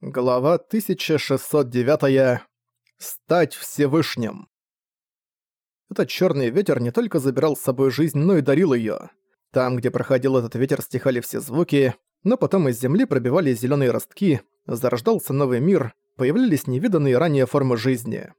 Глава 1609. Стать Всевышним. Этот черный ветер не только забирал с собой жизнь, но и дарил ее. Там, где проходил этот ветер, стихали все звуки, но потом из земли пробивались зеленые ростки, зарождался новый мир, появлялись невиданные ранее формы жизни.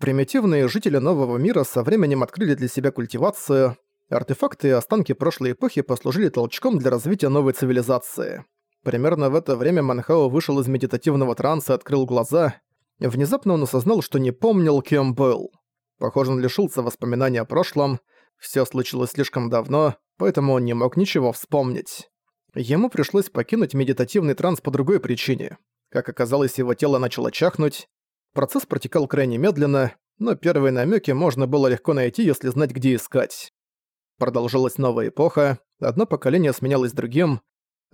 Примитивные жители нового мира со временем открыли для себя культивацию, артефакты и останки прошлой эпохи послужили толчком для развития новой цивилизации. Примерно в это время Манхао вышел из медитативного транса и открыл глаза. Внезапно он осознал, что не помнил, кем был. Похоже, он лишился воспоминаний о прошлом. Всё случилось слишком давно, поэтому он не мог ничего вспомнить. Ему пришлось покинуть медитативный транс по другой причине. Как оказалось, его тело начало чахнуть. Процесс протекал крайне медленно, но первые намёки можно было легко найти, если знать, где искать. Продолжилась новая эпоха, одно поколение сменялось другим,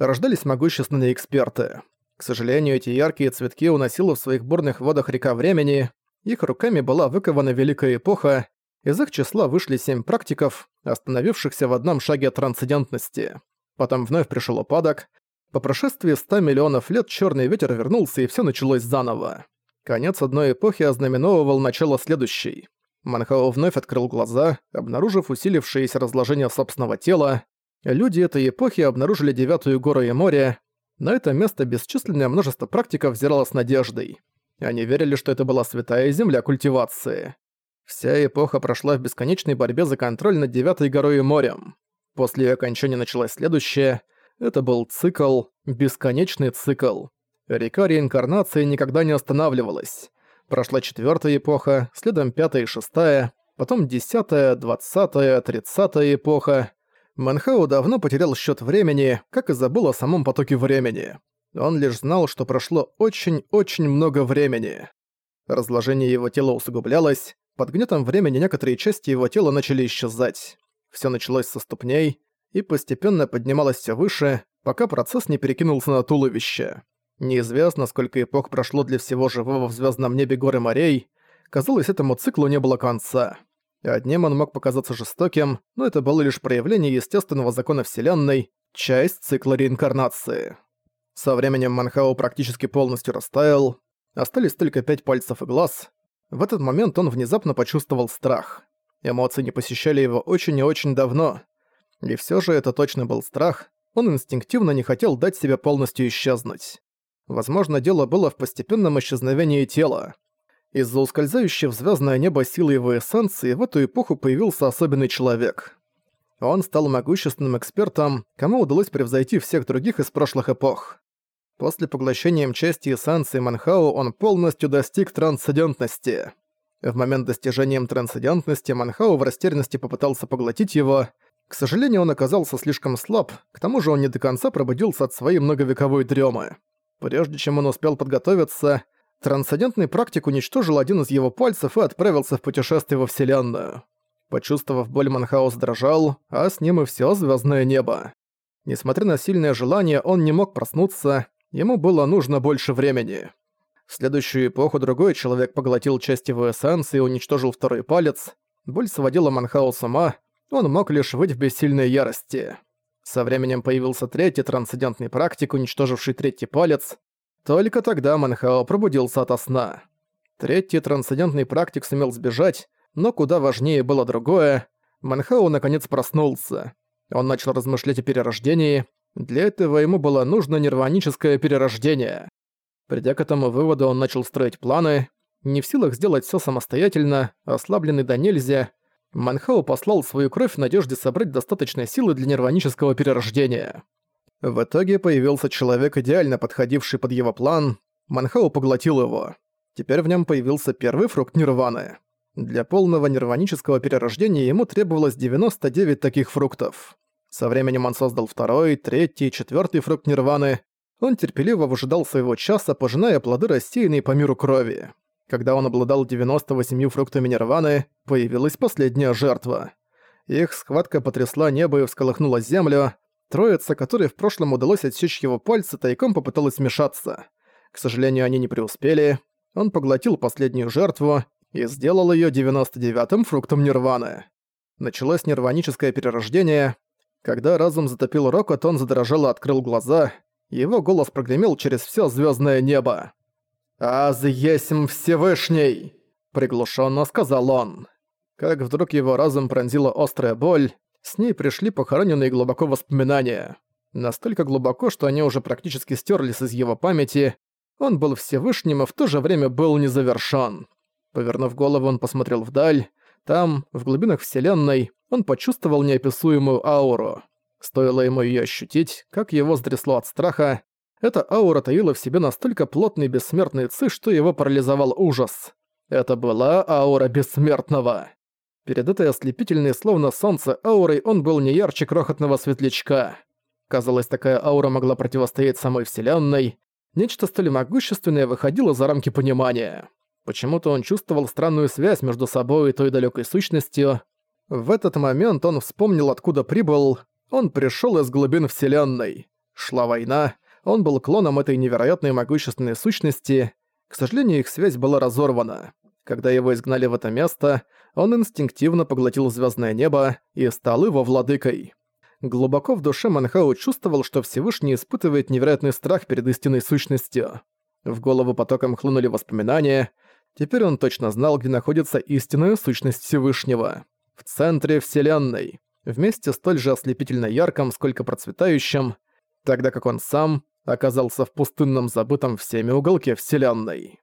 рождались могущественные эксперты. К сожалению, эти яркие цветки уносила в своих бурных водах река времени, их руками была выкована великая эпоха, из их числа вышли семь практиков, остановившихся в одном шаге от трансцендентности. Потом вновь пришел упадок. По прошествии 100 миллионов лет черный ветер вернулся, и все началось заново. Конец одной эпохи ознаменовывал начало следующей. Манхао вновь открыл глаза, обнаружив усилившееся разложение собственного тела. Люди этой эпохи обнаружили Девятую гору и море. На это место бесчисленное множество практиков взирало с надеждой. Они верили, что это была святая земля культивации. Вся эпоха прошла в бесконечной борьбе за контроль над Девятой горой и морем. После её окончания началось следующее. Это был цикл, бесконечный цикл. Река реинкарнации никогда не останавливалась. Прошла четвёртая эпоха, следом пятая и шестая, потом десятая, двадцатая, тридцатая эпоха. Манхау давно потерял счет времени, как и забыл о самом потоке времени. Он лишь знал, что прошло очень-очень много времени. Разложение его тела усугублялось, под гнетом времени некоторые части его тела начали исчезать. Все началось со ступней и постепенно поднималось все выше, пока процесс не перекинулся на туловище. Неизвестно, сколько эпох прошло для всего живого в звездном небе горы морей. Казалось, этому циклу не было конца. Одним он мог показаться жестоким, но это было лишь проявление естественного закона Вселенной, часть цикла реинкарнации. Со временем Манхао практически полностью растаял, остались только пять пальцев и глаз. В этот момент он внезапно почувствовал страх. Эмоции не посещали его очень и очень давно. И все же это точно был страх, он инстинктивно не хотел дать себе полностью исчезнуть. Возможно, дело было в постепенном исчезновении тела. Из-за ускользающей в звездное небо силы его эссенции в эту эпоху появился особенный человек. Он стал могущественным экспертом, кому удалось превзойти всех других из прошлых эпох. После поглощения части эссенции Манхау он полностью достиг трансцендентности. В момент достижения трансцендентности Манхау в растерянности попытался поглотить его. К сожалению, он оказался слишком слаб, к тому же он не до конца пробудился от своей многовековой дремы. Прежде чем он успел подготовиться, Трансцендентный практик уничтожил один из его пальцев и отправился в путешествие во Вселенную. Почувствовав боль, Манхаус дрожал, а с ним и всё звёздное небо. Несмотря на сильное желание, он не мог проснуться, ему было нужно больше времени. В следующую эпоху другой человек поглотил часть его эссенции и уничтожил второй палец. Боль сводила Манхау ума, он мог лишь выть в бессильной ярости. Со временем появился третий трансцендентный практик, уничтоживший третий палец. Только тогда Манхао пробудился ото сна. Третий трансцендентный практик сумел сбежать, но куда важнее было другое. Манхао наконец проснулся. Он начал размышлять о перерождении. Для этого ему было нужно нирваническое перерождение. Придя к этому выводу, он начал строить планы. Не в силах сделать все самостоятельно, ослабленный до нельзя, Манхао послал свою кровь в надежде собрать достаточной силы для нирванического перерождения. В итоге появился человек, идеально подходивший под его план. Манхау поглотил его. Теперь в нем появился первый фрукт нирваны. Для полного нирванического перерождения ему требовалось 99 таких фруктов. Со временем он создал второй, третий, четвертый фрукт нирваны. Он терпеливо выжидал своего часа, пожиная плоды рассеянные по миру крови. Когда он обладал 98 фруктами нирваны, появилась последняя жертва. Их схватка потрясла небо и всколыхнула землю, Троица, которой в прошлом удалось отсечь его пальцы, тайком попыталась вмешаться. К сожалению, они не преуспели. Он поглотил последнюю жертву и сделал её 99-м фруктом нирваны. Началось нирваническое перерождение. Когда разум затопил Рокот, он задрожал и открыл глаза. Его голос прогремел через все звездное небо. «Аз есмь Всевышний!» — приглушенно сказал он. Как вдруг его разум пронзила острая боль, с ней пришли похороненные глубоко воспоминания. Настолько глубоко, что они уже практически стерлись из его памяти. Он был Всевышним и в то же время был незавершён. Повернув голову, он посмотрел вдаль. Там, в глубинах Вселенной, он почувствовал неописуемую ауру. Стоило ему её ощутить, как его стрясло от страха. Эта аура таила в себе настолько плотный бессмертный ци, что его парализовал ужас. Это была аура бессмертного. Перед этой ослепительной, словно солнце, аурой он был не ярче крохотного светлячка. Казалось, такая аура могла противостоять самой Вселенной. Нечто столь могущественное выходило за рамки понимания. Почему-то он чувствовал странную связь между собой и той далекой сущностью. В этот момент он вспомнил, откуда прибыл. Он пришел из глубин Вселенной. Шла война, он был клоном этой невероятной могущественной сущности. К сожалению, их связь была разорвана. Когда его изгнали в это место, он инстинктивно поглотил звездное небо и стал его владыкой. Глубоко в душе Манхау чувствовал, что Всевышний испытывает невероятный страх перед истинной сущностью. В голову потоком хлынули воспоминания. Теперь он точно знал, где находится истинная сущность Всевышнего. В центре Вселенной. Вместе столь же ослепительно ярком, сколько процветающим, тогда как он сам оказался в пустынном забытом всеми уголке Вселенной.